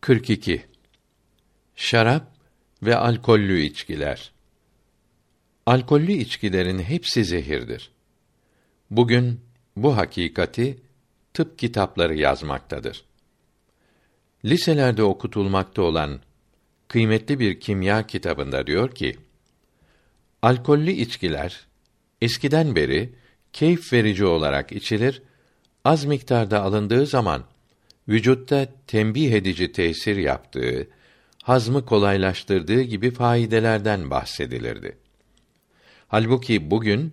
42 Şarap ve alkollü içkiler. Alkollü içkilerin hepsi zehirdir. Bugün bu hakikati tıp kitapları yazmaktadır. Liselerde okutulmakta olan kıymetli bir kimya kitabında diyor ki: Alkollü içkiler eskiden beri keyif verici olarak içilir, az miktarda alındığı zaman vücutta tembih edici tesir yaptığı, hazmı kolaylaştırdığı gibi faydelerden bahsedilirdi. Halbuki bugün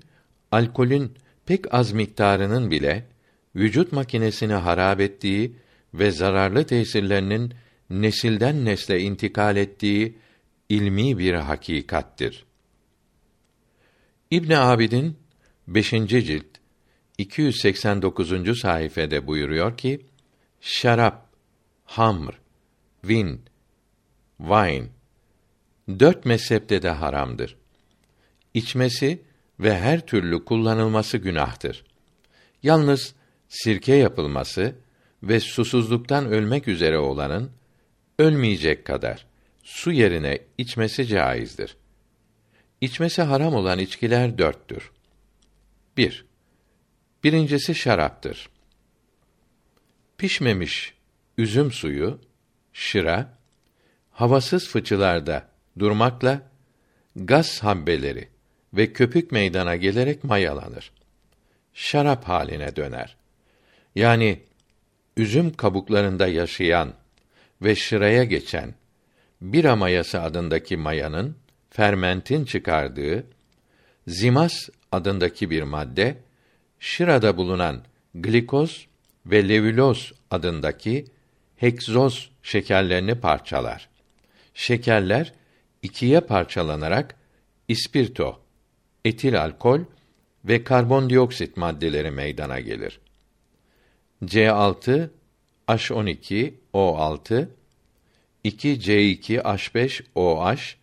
alkolün pek az miktarının bile vücut makinesini harap ettiği ve zararlı tesirlerinin nesilden nesle intikal ettiği ilmi bir hakikattir. İbn Abidin 5. cilt 289. sayfede buyuruyor ki: şarap, hamr, vin, wine dört mezhepte de haramdır. İçmesi ve her türlü kullanılması günahtır. Yalnız sirke yapılması ve susuzluktan ölmek üzere olanın ölmeyecek kadar su yerine içmesi caizdir. İçmesi haram olan içkiler dörttür. 1. Bir, birincisi şaraptır pişmemiş üzüm suyu, şıra, havasız fıçılarda durmakla gaz habbeleri ve köpük meydana gelerek mayalanır. Şarap haline döner. Yani üzüm kabuklarında yaşayan ve şıraya geçen bira mayası adındaki mayanın fermentin çıkardığı zimas adındaki bir madde şırada bulunan glikoz ve levüloz adındaki heksoz şekerlerini parçalar. Şekerler ikiye parçalanarak ispirto, etil alkol ve karbondioksit maddeleri meydana gelir. C6 H12 O6 2 C2 H5 OH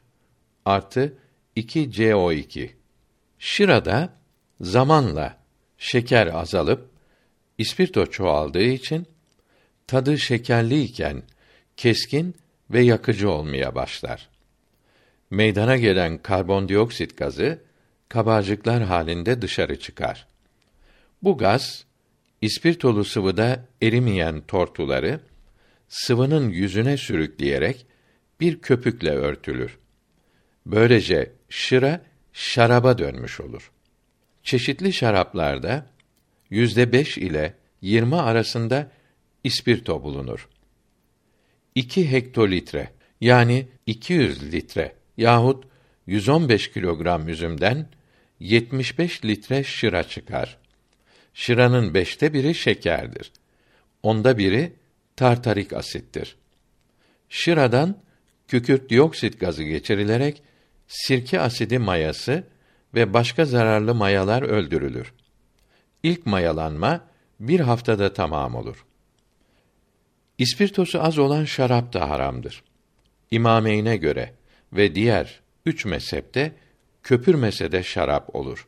artı 2 CO2. Şırada zamanla şeker azalıp İspirto çoğaldığı için tadı şekerliyken keskin ve yakıcı olmaya başlar. Meydana gelen karbondioksit gazı kabarcıklar halinde dışarı çıkar. Bu gaz ispirtolu sıvıda erimeyen tortuları sıvının yüzüne sürükleyerek bir köpükle örtülür. Böylece şıra şaraba dönmüş olur. Çeşitli şaraplarda yüzde beş ile yirmi arasında ispirto bulunur. 2 hektolitre yani 200 litre yahut 115 kilogram üzümden 75 litre şıra çıkar. Şıranın beşte biri şekerdir. Onda biri tartarik asittir. Şıradan kükürt dioksit gazı geçirilerek sirke asidi mayası ve başka zararlı mayalar öldürülür. İlk mayalanma bir haftada tamam olur. İspirtosu az olan şarap da haramdır. İmameyne göre ve diğer üç mezhepte köpürmese de şarap olur.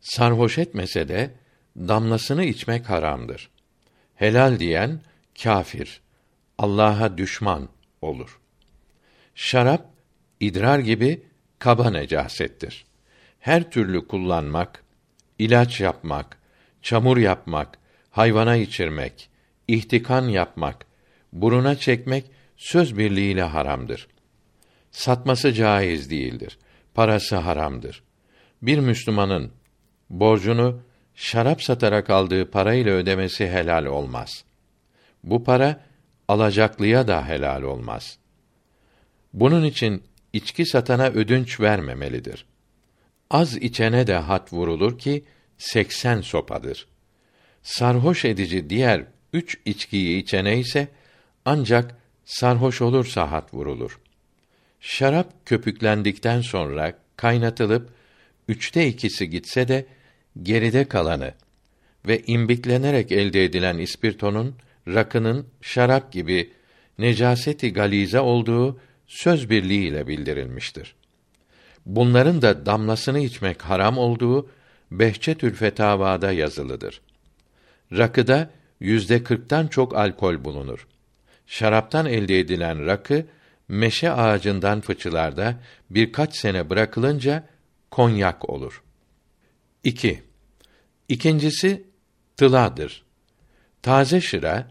Sarhoş etmese de damlasını içmek haramdır. Helal diyen kâfir, Allah'a düşman olur. Şarap idrar gibi kaba necasettir. Her türlü kullanmak, ilaç yapmak, çamur yapmak, hayvana içirmek, ihtikan yapmak, buruna çekmek söz birliğiyle haramdır. Satması caiz değildir. Parası haramdır. Bir Müslümanın borcunu şarap satarak aldığı parayla ödemesi helal olmaz. Bu para alacaklıya da helal olmaz. Bunun için içki satana ödünç vermemelidir. Az içene de hat vurulur ki seksen sopadır. Sarhoş edici diğer üç içkiyi içene ise ancak sarhoş olursa hat vurulur. Şarap köpüklendikten sonra kaynatılıp üçte ikisi gitse de geride kalanı ve imbiklenerek elde edilen ispirtonun rakının şarap gibi necaseti galize olduğu söz birliğiyle bildirilmiştir. Bunların da damlasını içmek haram olduğu Behçetül Fetavada yazılıdır. Rakıda yüzde kırktan çok alkol bulunur. Şaraptan elde edilen rakı meşe ağacından fıçılarda birkaç sene bırakılınca konyak olur. 2. İkincisi tıladır. Taze şıra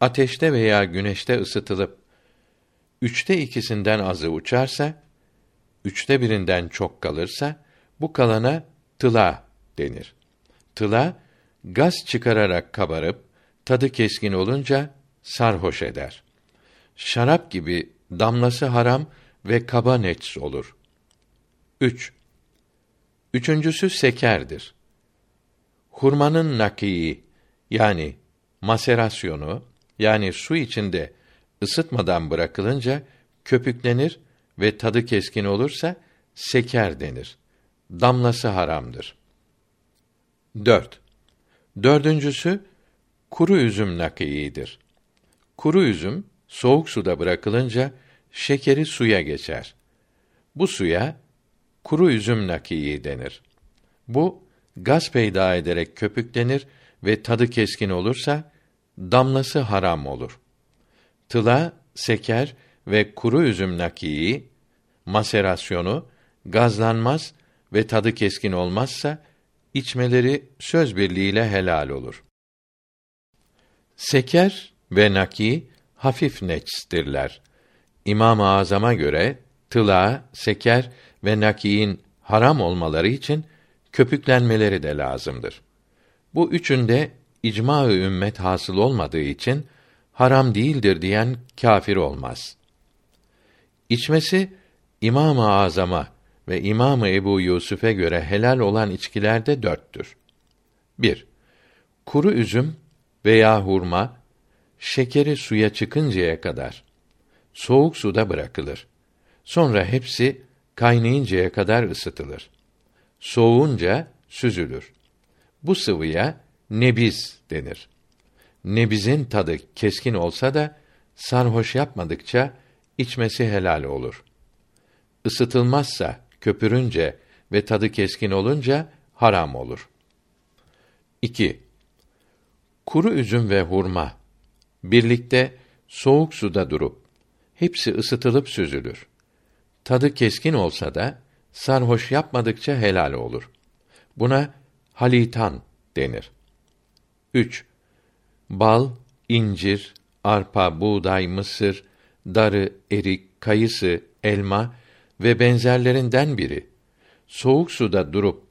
ateşte veya güneşte ısıtılıp üçte ikisinden azı uçarsa, üçte birinden çok kalırsa, bu kalana tıla denir. Tıla, gaz çıkararak kabarıp, tadı keskin olunca sarhoş eder. Şarap gibi damlası haram ve kaba neç olur. 3. Üçüncüsü sekerdir. Hurmanın nakii yani maserasyonu yani su içinde ısıtmadan bırakılınca köpüklenir ve tadı keskin olursa seker denir. Damlası haramdır. 4. Dördüncüsü kuru üzüm nakiidir. Kuru üzüm soğuk suda bırakılınca şekeri suya geçer. Bu suya kuru üzüm nakii denir. Bu gaz peyda ederek köpüklenir ve tadı keskin olursa damlası haram olur. Tıla, seker ve kuru üzüm nakii maserasyonu gazlanmaz ve tadı keskin olmazsa içmeleri söz birliğiyle helal olur. Seker ve naki hafif neçstirler. İmam-ı Azam'a göre tıla, seker ve nakiin haram olmaları için köpüklenmeleri de lazımdır. Bu üçünde icma-ı ümmet hasıl olmadığı için haram değildir diyen kâfir olmaz. İçmesi İmam-ı Azam'a ve İmam-ı Ebu Yusuf'e göre helal olan içkiler de dörttür. 1. Kuru üzüm veya hurma şekeri suya çıkıncaya kadar soğuk suda bırakılır. Sonra hepsi kaynayıncaya kadar ısıtılır. Soğunca süzülür. Bu sıvıya nebiz denir. Nebizin tadı keskin olsa da sarhoş yapmadıkça içmesi helal olur. Isıtılmazsa köpürünce ve tadı keskin olunca haram olur. 2. Kuru üzüm ve hurma birlikte soğuk suda durup hepsi ısıtılıp süzülür. Tadı keskin olsa da sarhoş yapmadıkça helal olur. Buna halitan denir. 3. Bal, incir, arpa, buğday, mısır, darı, erik, kayısı, elma ve benzerlerinden biri soğuk suda durup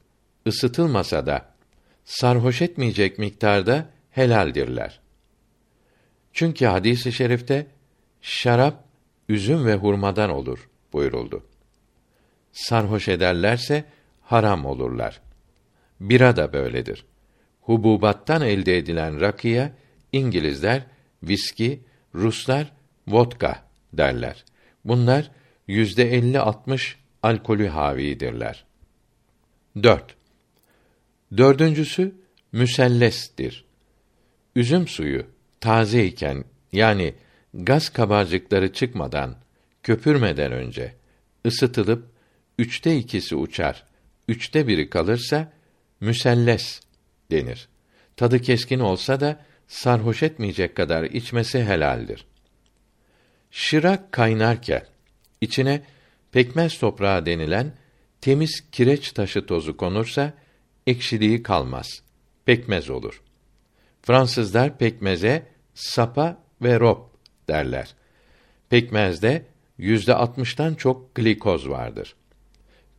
ısıtılmasa da sarhoş etmeyecek miktarda helaldirler. Çünkü hadisi i şerifte şarap üzüm ve hurmadan olur buyuruldu. Sarhoş ederlerse haram olurlar. Bira da böyledir. Hububattan elde edilen rakıya İngilizler viski, Ruslar vodka derler. Bunlar yüzde elli altmış alkolü havidirler. Dört. Dördüncüsü müsellestir. Üzüm suyu taze iken yani gaz kabarcıkları çıkmadan, köpürmeden önce ısıtılıp üçte ikisi uçar, üçte biri kalırsa müselles denir. Tadı keskin olsa da sarhoş etmeyecek kadar içmesi helaldir. Şırak kaynarken içine pekmez toprağı denilen temiz kireç taşı tozu konursa ekşiliği kalmaz. Pekmez olur. Fransızlar pekmeze sapa ve rob derler. Pekmezde yüzde altmıştan çok glikoz vardır.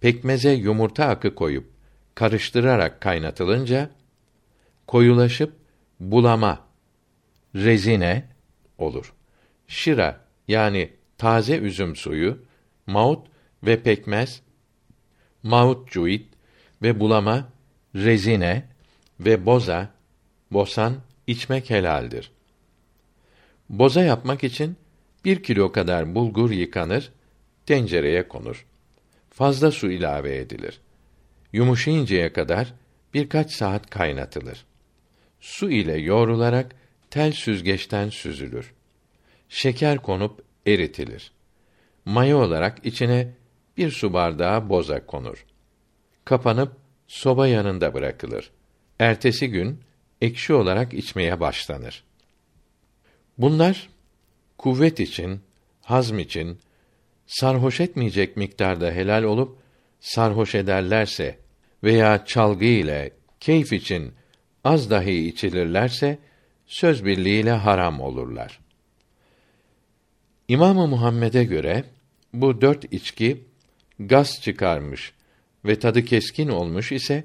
Pekmeze yumurta akı koyup karıştırarak kaynatılınca koyulaşıp bulama rezine olur. Şira yani taze üzüm suyu, maut ve pekmez, maut cuit ve bulama rezine ve boza, bosan içmek helaldir. Boza yapmak için bir kilo kadar bulgur yıkanır, tencereye konur. Fazla su ilave edilir. Yumuşayıncaya kadar birkaç saat kaynatılır. Su ile yoğrularak tel süzgeçten süzülür. Şeker konup eritilir. Maya olarak içine bir su bardağı boza konur. Kapanıp soba yanında bırakılır. Ertesi gün ekşi olarak içmeye başlanır. Bunlar kuvvet için, hazm için sarhoş etmeyecek miktarda helal olup sarhoş ederlerse veya çalgı ile keyif için az dahi içilirlerse söz birliğiyle haram olurlar. İmamı Muhammed'e göre bu dört içki gaz çıkarmış ve tadı keskin olmuş ise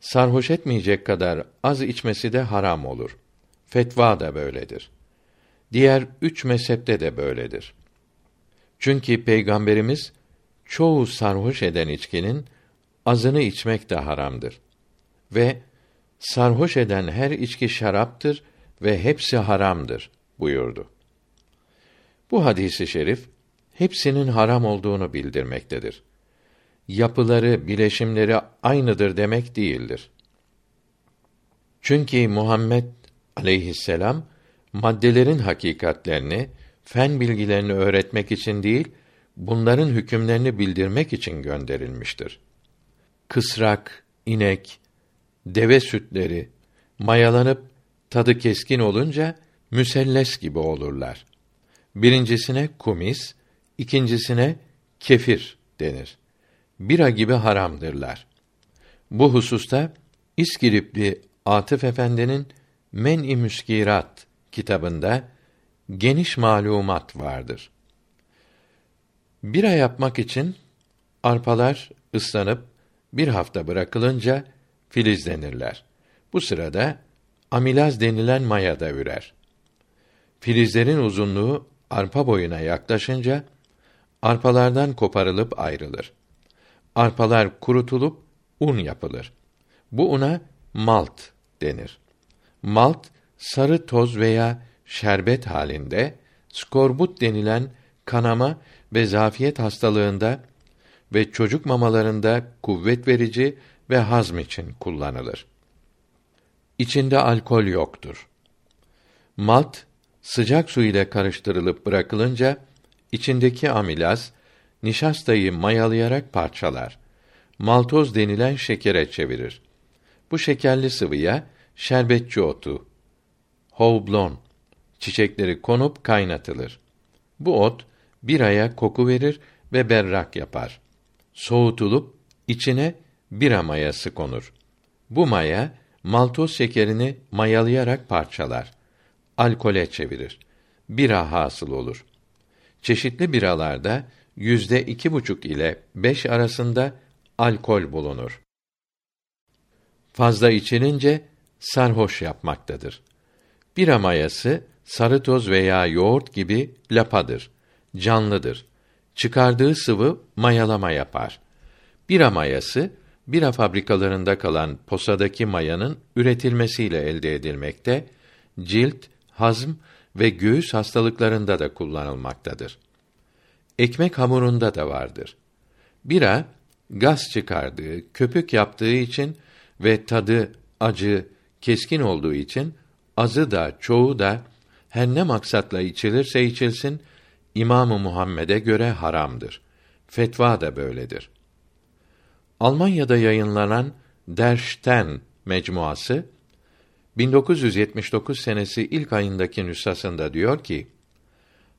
sarhoş etmeyecek kadar az içmesi de haram olur. Fetva da böyledir. Diğer üç mezhepte de böyledir. Çünkü Peygamberimiz çoğu sarhoş eden içkinin azını içmek de haramdır. Ve sarhoş eden her içki şaraptır ve hepsi haramdır buyurdu. Bu hadisi şerif hepsinin haram olduğunu bildirmektedir. Yapıları, bileşimleri aynıdır demek değildir. Çünkü Muhammed aleyhisselam maddelerin hakikatlerini, fen bilgilerini öğretmek için değil, bunların hükümlerini bildirmek için gönderilmiştir. Kısrak, inek, deve sütleri mayalanıp tadı keskin olunca müselles gibi olurlar. Birincisine kumis, ikincisine kefir denir. Bira gibi haramdırlar. Bu hususta İskilipli Atıf Efendi'nin Men-i Müskirat kitabında geniş malumat vardır. Bira yapmak için arpalar ıslanıp bir hafta bırakılınca filizlenirler. Bu sırada amilaz denilen maya da ürer. Filizlerin uzunluğu arpa boyuna yaklaşınca arpalardan koparılıp ayrılır. Arpalar kurutulup un yapılır. Bu una malt denir. Malt sarı toz veya şerbet halinde skorbut denilen kanama ve zafiyet hastalığında ve çocuk mamalarında kuvvet verici ve hazm için kullanılır. İçinde alkol yoktur. Malt sıcak su ile karıştırılıp bırakılınca içindeki amilaz nişastayı mayalayarak parçalar. Maltoz denilen şekere çevirir. Bu şekerli sıvıya şerbetçi otu, houblon çiçekleri konup kaynatılır. Bu ot bir aya koku verir ve berrak yapar. Soğutulup içine bira mayası konur. Bu maya maltoz şekerini mayalayarak parçalar. Alkole çevirir. Bira hasıl olur. Çeşitli biralarda yüzde iki buçuk ile beş arasında alkol bulunur. Fazla içilince sarhoş yapmaktadır. Bira mayası sarı toz veya yoğurt gibi lapadır. Canlıdır. Çıkardığı sıvı mayalama yapar. Bira mayası bira fabrikalarında kalan posadaki mayanın üretilmesiyle elde edilmekte, cilt, hazm ve göğüs hastalıklarında da kullanılmaktadır. Ekmek hamurunda da vardır. Bira gaz çıkardığı, köpük yaptığı için ve tadı acı, keskin olduğu için azı da çoğu da her ne maksatla içilirse içilsin İmamı Muhammed'e göre haramdır. Fetva da böyledir. Almanya'da yayınlanan Der Stern mecmuası 1979 senesi ilk ayındaki nüshasında diyor ki: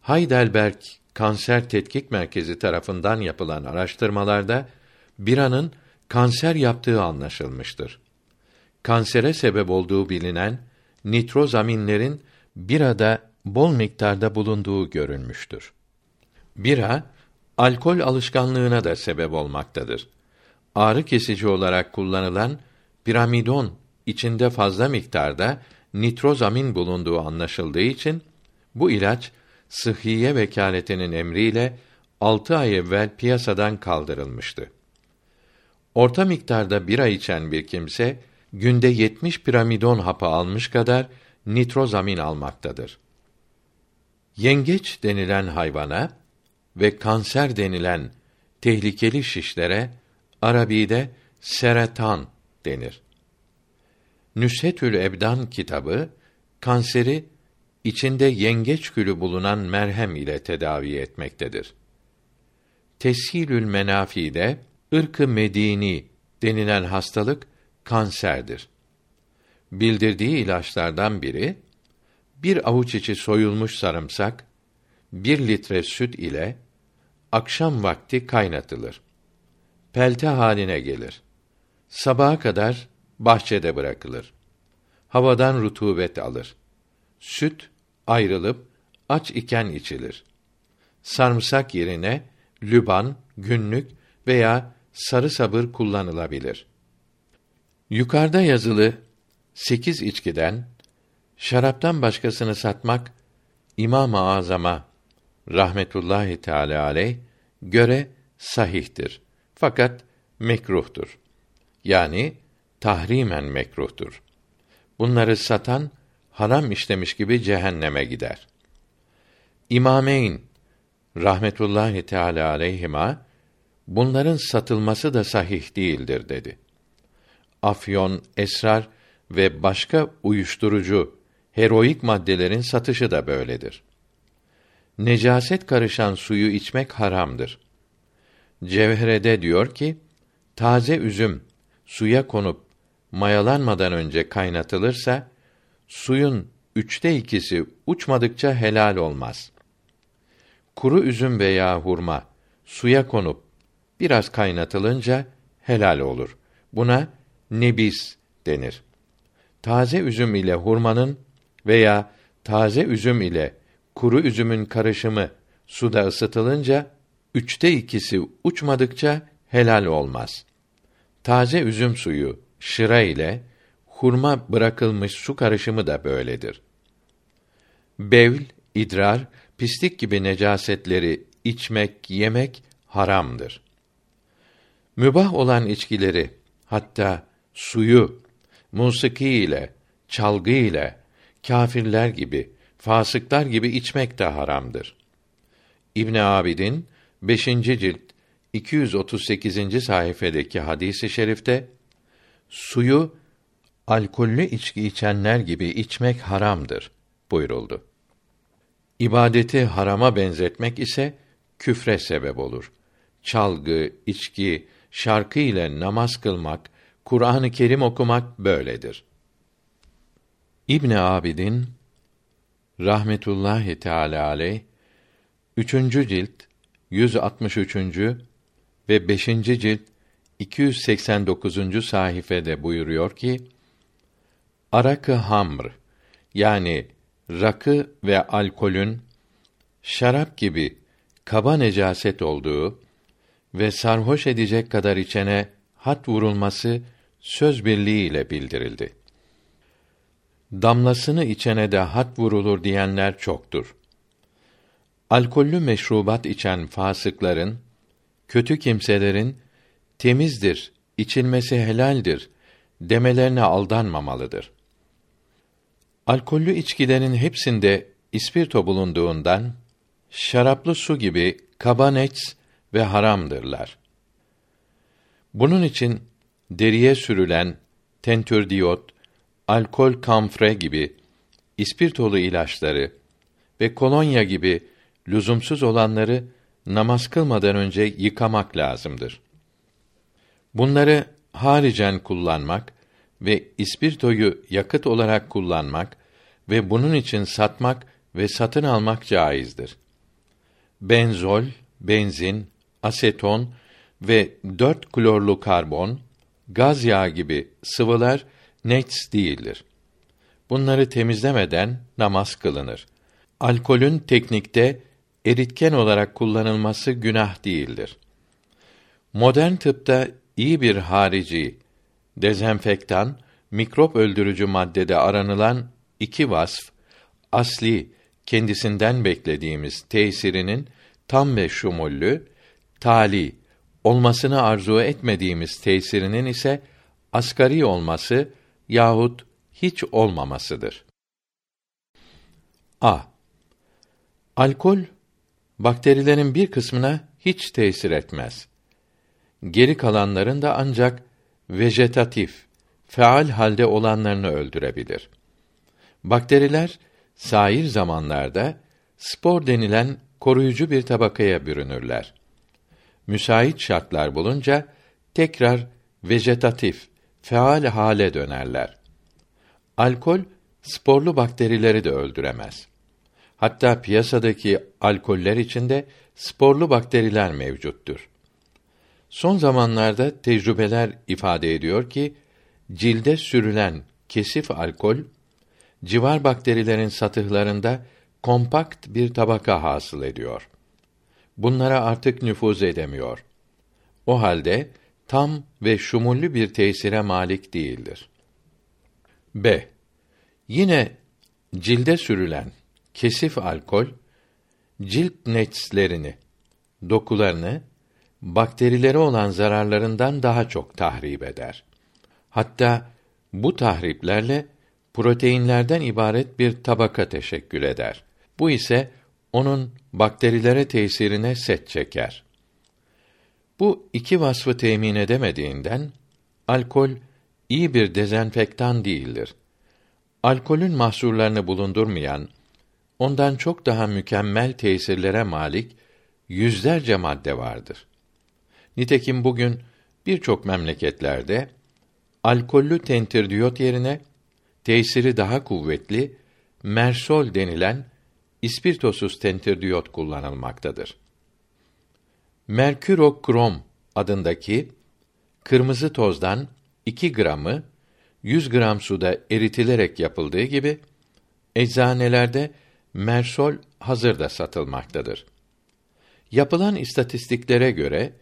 Heidelberg Kanser Tetkik Merkezi tarafından yapılan araştırmalarda biranın kanser yaptığı anlaşılmıştır. Kansere sebep olduğu bilinen nitrozaminlerin birada bol miktarda bulunduğu görülmüştür. Bira alkol alışkanlığına da sebep olmaktadır ağrı kesici olarak kullanılan piramidon içinde fazla miktarda nitrozamin bulunduğu anlaşıldığı için bu ilaç sıhhiye vekaletinin emriyle altı ay evvel piyasadan kaldırılmıştı. Orta miktarda bira içen bir kimse günde 70 piramidon hapı almış kadar nitrozamin almaktadır. Yengeç denilen hayvana ve kanser denilen tehlikeli şişlere Arabi'de seretan denir. Nüshetül Ebdan kitabı kanseri içinde yengeç külü bulunan merhem ile tedavi etmektedir. Teshilül Menafi'de ırkı medini denilen hastalık kanserdir. Bildirdiği ilaçlardan biri bir avuç içi soyulmuş sarımsak, bir litre süt ile akşam vakti kaynatılır. Pelte haline gelir. Sabaha kadar bahçede bırakılır. Havadan rutubet alır. Süt ayrılıp aç iken içilir. Sarımsak yerine lüban, günlük veya sarı sabır kullanılabilir. Yukarıda yazılı sekiz içkiden şaraptan başkasını satmak İmam-ı Azam'a rahmetullahi teala aleyh göre sahihtir. Fakat mekruhtur. Yani tahrimen mekruhtur. Bunları satan haram işlemiş gibi cehenneme gider. İmameyn rahmetullahi teala aleyhima bunların satılması da sahih değildir dedi. Afyon, esrar ve başka uyuşturucu, heroik maddelerin satışı da böyledir. Necaset karışan suyu içmek haramdır. Cevherede diyor ki, taze üzüm suya konup mayalanmadan önce kaynatılırsa, suyun üçte ikisi uçmadıkça helal olmaz. Kuru üzüm veya hurma suya konup biraz kaynatılınca helal olur. Buna nebis denir. Taze üzüm ile hurmanın veya taze üzüm ile kuru üzümün karışımı suda ısıtılınca üçte ikisi uçmadıkça helal olmaz. Taze üzüm suyu şıra ile hurma bırakılmış su karışımı da böyledir. Bevl, idrar, pislik gibi necasetleri içmek, yemek haramdır. Mübah olan içkileri, hatta suyu, musiki ile, çalgı ile, kâfirler gibi, fasıklar gibi içmek de haramdır. İbn Abidin 5. cilt 238. sayfadaki hadisi şerifte suyu alkollü içki içenler gibi içmek haramdır buyuruldu. İbadeti harama benzetmek ise küfre sebep olur. Çalgı, içki, şarkı ile namaz kılmak, Kur'an-ı Kerim okumak böyledir. İbn Abidin rahmetullahi teala aleyh 3. cilt 163. ve 5. cilt 289. sayfede buyuruyor ki Arakı hamr yani rakı ve alkolün şarap gibi kaba necaset olduğu ve sarhoş edecek kadar içene hat vurulması söz birliğiyle bildirildi. Damlasını içene de hat vurulur diyenler çoktur. Alkollü meşrubat içen fasıkların, kötü kimselerin temizdir, içilmesi helaldir demelerine aldanmamalıdır. Alkollü içkilerin hepsinde ispirto bulunduğundan şaraplı su gibi kabanets ve haramdırlar. Bunun için deriye sürülen tentürdiyot, alkol kamfre gibi ispirtolu ilaçları ve kolonya gibi lüzumsuz olanları namaz kılmadan önce yıkamak lazımdır. Bunları haricen kullanmak ve ispirtoyu yakıt olarak kullanmak ve bunun için satmak ve satın almak caizdir. Benzol, benzin, aseton ve dört klorlu karbon, gaz yağı gibi sıvılar nets değildir. Bunları temizlemeden namaz kılınır. Alkolün teknikte eritken olarak kullanılması günah değildir. Modern tıpta iyi bir harici, dezenfektan, mikrop öldürücü maddede aranılan iki vasf, asli, kendisinden beklediğimiz tesirinin tam ve şumullü, tali, olmasını arzu etmediğimiz tesirinin ise asgari olması yahut hiç olmamasıdır. A. Alkol bakterilerin bir kısmına hiç tesir etmez. Geri kalanların da ancak vejetatif, faal halde olanlarını öldürebilir. Bakteriler sair zamanlarda spor denilen koruyucu bir tabakaya bürünürler. Müsait şartlar bulunca tekrar vejetatif, faal hale dönerler. Alkol sporlu bakterileri de öldüremez. Hatta piyasadaki alkoller içinde sporlu bakteriler mevcuttur. Son zamanlarda tecrübeler ifade ediyor ki cilde sürülen kesif alkol civar bakterilerin satıhlarında kompakt bir tabaka hasıl ediyor. Bunlara artık nüfuz edemiyor. O halde tam ve şumullü bir tesire malik değildir. B. Yine cilde sürülen kesif alkol cilt netslerini, dokularını bakterileri olan zararlarından daha çok tahrip eder. Hatta bu tahriplerle proteinlerden ibaret bir tabaka teşekkül eder. Bu ise onun bakterilere tesirine set çeker. Bu iki vasfı temin edemediğinden alkol iyi bir dezenfektan değildir. Alkolün mahsurlarını bulundurmayan, ondan çok daha mükemmel tesirlere malik yüzlerce madde vardır. Nitekim bugün birçok memleketlerde alkollü tentirdiyot yerine tesiri daha kuvvetli mersol denilen ispirtosuz tentirdiyot kullanılmaktadır. Merkürokrom adındaki kırmızı tozdan 2 gramı 100 gram suda eritilerek yapıldığı gibi eczanelerde mersol hazırda satılmaktadır. Yapılan istatistiklere göre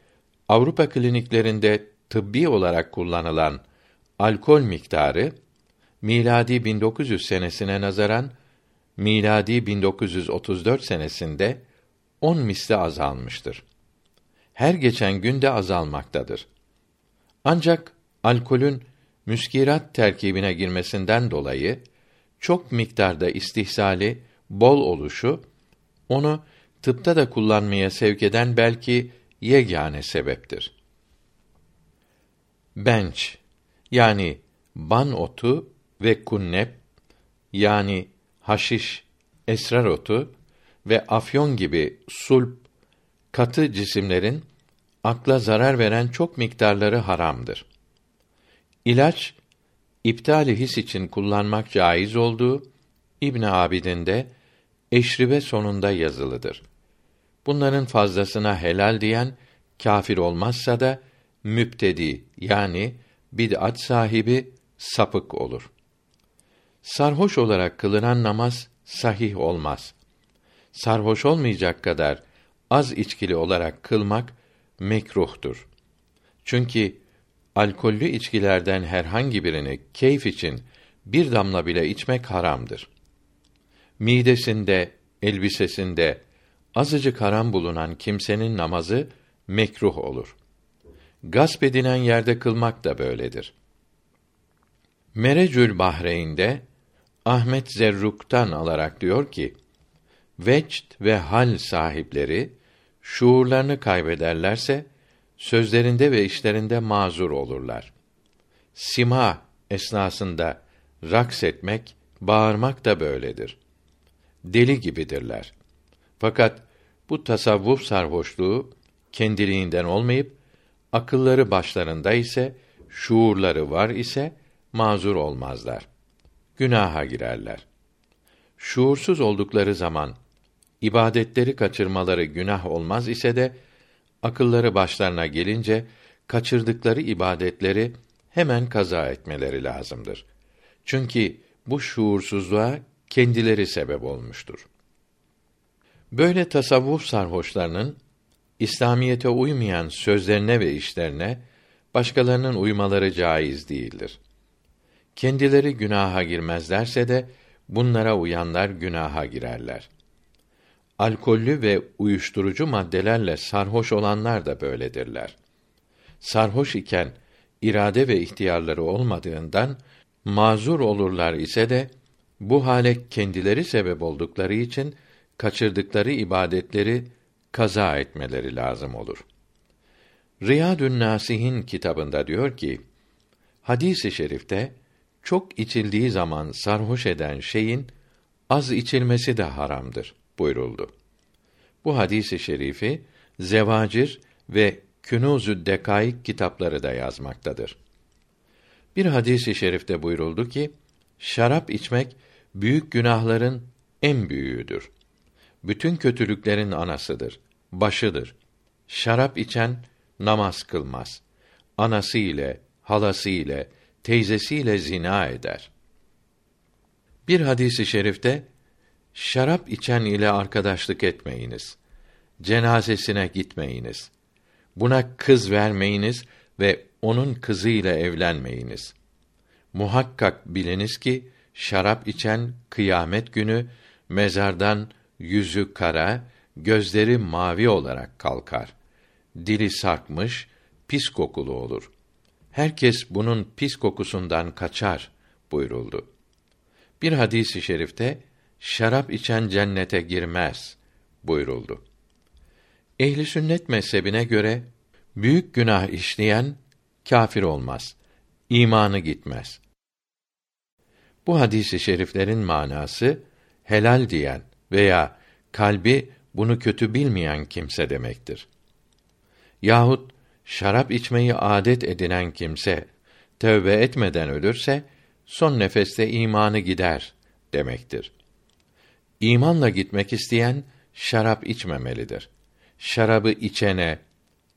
Avrupa kliniklerinde tıbbi olarak kullanılan alkol miktarı miladi 1900 senesine nazaran miladi 1934 senesinde 10 misli azalmıştır. Her geçen günde azalmaktadır. Ancak alkolün müskirat terkibine girmesinden dolayı çok miktarda istihsali bol oluşu onu tıpta da kullanmaya sevk eden belki yegane sebeptir. Bench yani ban otu ve kunnep yani haşiş, esrar otu ve afyon gibi sulp katı cisimlerin akla zarar veren çok miktarları haramdır. İlaç iptali his için kullanmak caiz olduğu İbn Abidin'de eşribe sonunda yazılıdır. Bunların fazlasına helal diyen kafir olmazsa da müptedi yani bid'at sahibi sapık olur. Sarhoş olarak kılınan namaz sahih olmaz. Sarhoş olmayacak kadar az içkili olarak kılmak mekruhtur. Çünkü alkollü içkilerden herhangi birini keyif için bir damla bile içmek haramdır. Midesinde, elbisesinde azıcık haram bulunan kimsenin namazı mekruh olur. Gasp edilen yerde kılmak da böyledir. Merecül Bahreyn'de Ahmet Zerruk'tan alarak diyor ki: Vecd ve hal sahipleri şuurlarını kaybederlerse sözlerinde ve işlerinde mazur olurlar. Sima esnasında raks etmek, bağırmak da böyledir. Deli gibidirler. Fakat bu tasavvuf sarhoşluğu kendiliğinden olmayıp akılları başlarında ise şuurları var ise mazur olmazlar. Günaha girerler. Şuursuz oldukları zaman ibadetleri kaçırmaları günah olmaz ise de akılları başlarına gelince kaçırdıkları ibadetleri hemen kaza etmeleri lazımdır. Çünkü bu şuursuzluğa kendileri sebep olmuştur. Böyle tasavvuf sarhoşlarının İslamiyete uymayan sözlerine ve işlerine başkalarının uymaları caiz değildir. Kendileri günaha girmezlerse de bunlara uyanlar günaha girerler. Alkollü ve uyuşturucu maddelerle sarhoş olanlar da böyledirler. Sarhoş iken irade ve ihtiyarları olmadığından mazur olurlar ise de bu hale kendileri sebep oldukları için kaçırdıkları ibadetleri kaza etmeleri lazım olur. Riyadün Nasihin kitabında diyor ki, hadisi şerifte çok içildiği zaman sarhoş eden şeyin az içilmesi de haramdır buyuruldu. Bu hadisi şerifi Zevacir ve Künuzü Dekaik kitapları da yazmaktadır. Bir hadisi şerifte buyuruldu ki, şarap içmek büyük günahların en büyüğüdür. Bütün kötülüklerin anasıdır, başıdır. Şarap içen namaz kılmaz. Anası ile, halası ile, teyzesiyle zina eder. Bir hadisi şerifte şarap içen ile arkadaşlık etmeyiniz. Cenazesine gitmeyiniz. Buna kız vermeyiniz ve onun kızı ile evlenmeyiniz. Muhakkak biliniz ki şarap içen kıyamet günü mezardan yüzü kara, gözleri mavi olarak kalkar. Dili sarkmış, pis kokulu olur. Herkes bunun pis kokusundan kaçar buyuruldu. Bir hadisi i şerifte şarap içen cennete girmez buyuruldu. Ehli sünnet mezhebine göre büyük günah işleyen kâfir olmaz. İmanı gitmez. Bu hadisi şeriflerin manası helal diyen veya kalbi bunu kötü bilmeyen kimse demektir. Yahut şarap içmeyi adet edinen kimse tövbe etmeden ölürse son nefeste imanı gider demektir. İmanla gitmek isteyen şarap içmemelidir. Şarabı içene,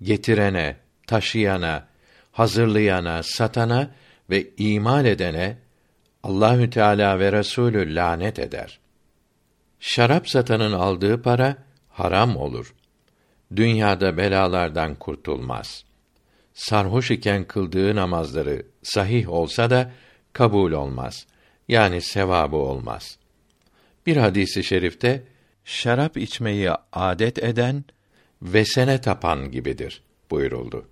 getirene, taşıyana, hazırlayana, satana ve imal edene Allahü Teala ve Resulü lanet eder. Şarap satanın aldığı para haram olur. Dünyada belalardan kurtulmaz. Sarhoş iken kıldığı namazları sahih olsa da kabul olmaz. Yani sevabı olmaz. Bir hadisi şerifte şarap içmeyi adet eden vesene tapan gibidir buyuruldu.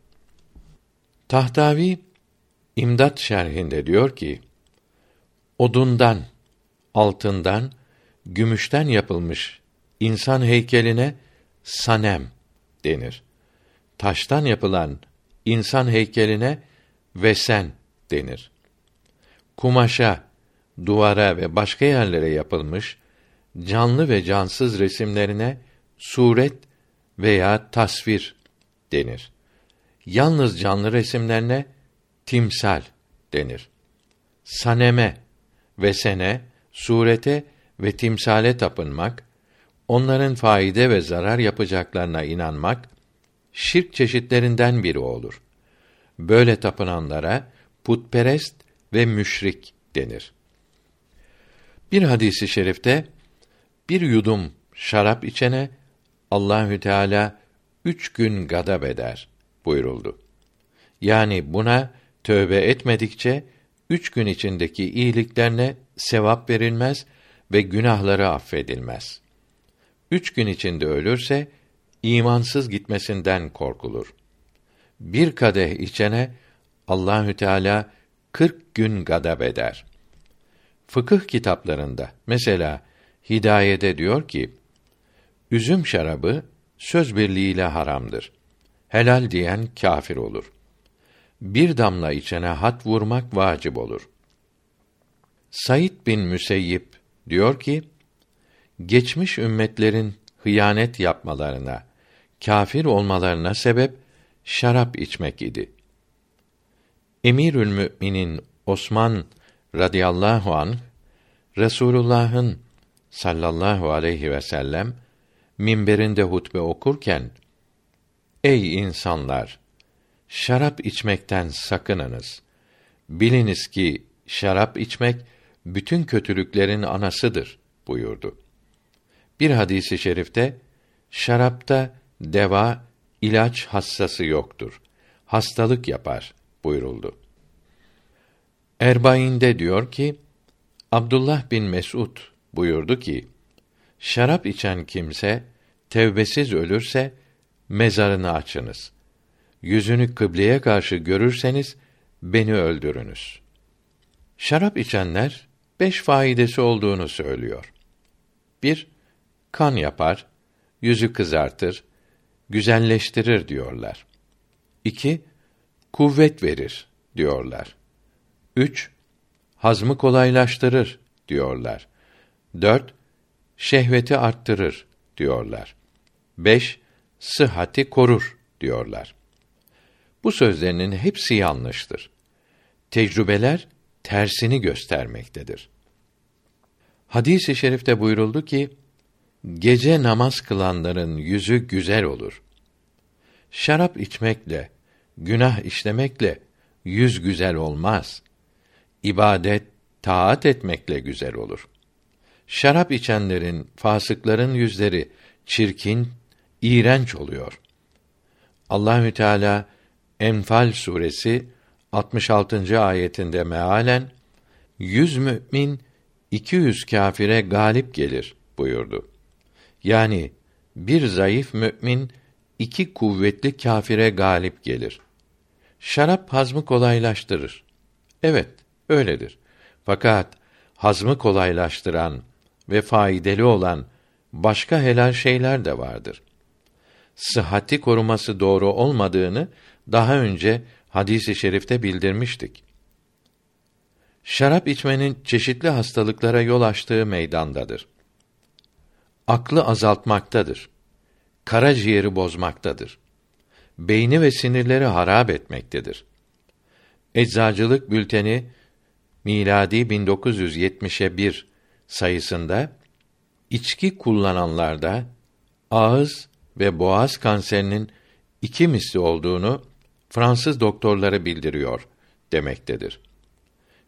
Tahtavi İmdat şerhinde diyor ki: Odundan, altından, gümüşten yapılmış insan heykeline sanem denir. Taştan yapılan insan heykeline vesen denir. Kumaşa, duvara ve başka yerlere yapılmış canlı ve cansız resimlerine suret veya tasvir denir. Yalnız canlı resimlerine timsal denir. Saneme ve sene, surete ve timsale tapınmak, onların faide ve zarar yapacaklarına inanmak, şirk çeşitlerinden biri olur. Böyle tapınanlara putperest ve müşrik denir. Bir hadisi şerifte bir yudum şarap içene Allahü Teala üç gün gadab eder buyuruldu. Yani buna tövbe etmedikçe üç gün içindeki iyiliklerine sevap verilmez ve günahları affedilmez. Üç gün içinde ölürse imansız gitmesinden korkulur. Bir kadeh içene Allahü Teala kırk gün gadab eder. Fıkıh kitaplarında mesela Hidayede diyor ki: Üzüm şarabı söz birliğiyle haramdır. Helal diyen kâfir olur. Bir damla içene hat vurmak vacip olur. Said bin Müseyyip diyor ki: Geçmiş ümmetlerin hıyanet yapmalarına, kâfir olmalarına sebep şarap içmek idi. Emirül Müminin Osman radıyallahu an Resulullah'ın sallallahu aleyhi ve sellem minberinde hutbe okurken Ey insanlar şarap içmekten sakınınız. Biliniz ki şarap içmek bütün kötülüklerin anasıdır buyurdu. Bir hadisi şerifte şarapta deva, ilaç hassası yoktur. Hastalık yapar buyuruldu. Erbain'de diyor ki Abdullah bin Mesud buyurdu ki şarap içen kimse tevbesiz ölürse mezarını açınız. Yüzünü kıbleye karşı görürseniz beni öldürünüz. Şarap içenler beş faidesi olduğunu söylüyor. Bir, kan yapar, yüzü kızartır, güzelleştirir diyorlar. İki, kuvvet verir diyorlar. Üç, hazmı kolaylaştırır diyorlar. Dört, şehveti arttırır diyorlar. Beş, sıhhati korur diyorlar. Bu sözlerinin hepsi yanlıştır. Tecrübeler tersini göstermektedir. Hadis-i şerifte buyuruldu ki, Gece namaz kılanların yüzü güzel olur. Şarap içmekle, günah işlemekle yüz güzel olmaz. İbadet, taat etmekle güzel olur. Şarap içenlerin, fasıkların yüzleri çirkin, iğrenç oluyor. Allahü Teala Enfal suresi 66. ayetinde mealen yüz mümin 200 kâfire galip gelir buyurdu. Yani bir zayıf mümin iki kuvvetli kâfire galip gelir. Şarap hazmı kolaylaştırır. Evet, öyledir. Fakat hazmı kolaylaştıran ve faydalı olan başka helal şeyler de vardır. Sıhhati koruması doğru olmadığını daha önce hadisi şerifte bildirmiştik. Şarap içmenin çeşitli hastalıklara yol açtığı meydandadır. Aklı azaltmaktadır. Karaciğeri bozmaktadır. Beyni ve sinirleri harap etmektedir. Eczacılık bülteni miladi 1970'e 1 sayısında içki kullananlarda ağız ve boğaz kanserinin iki misli olduğunu Fransız doktorları bildiriyor demektedir.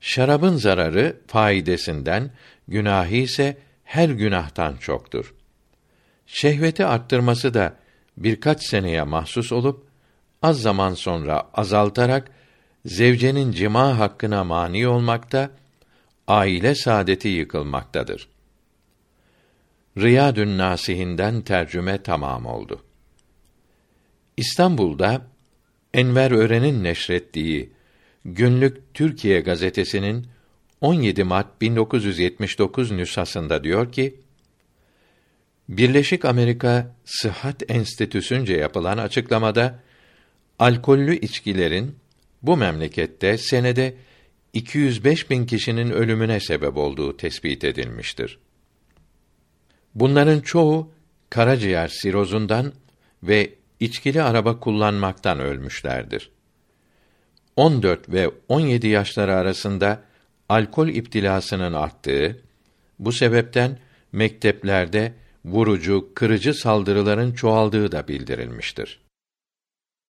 Şarabın zararı faidesinden, günahı ise her günahtan çoktur. Şehveti arttırması da birkaç seneye mahsus olup az zaman sonra azaltarak zevcenin cima hakkına mani olmakta, aile saadeti yıkılmaktadır. Riyadün Nasihinden tercüme tamam oldu. İstanbul'da Enver Ören'in neşrettiği Günlük Türkiye gazetesinin 17 Mart 1979 nüshasında diyor ki: Birleşik Amerika Sıhhat Enstitüsü'nce yapılan açıklamada alkollü içkilerin bu memlekette senede 205 bin kişinin ölümüne sebep olduğu tespit edilmiştir. Bunların çoğu karaciğer sirozundan ve içkili araba kullanmaktan ölmüşlerdir. 14 ve 17 yaşları arasında alkol iptilasının arttığı, bu sebepten mekteplerde vurucu, kırıcı saldırıların çoğaldığı da bildirilmiştir.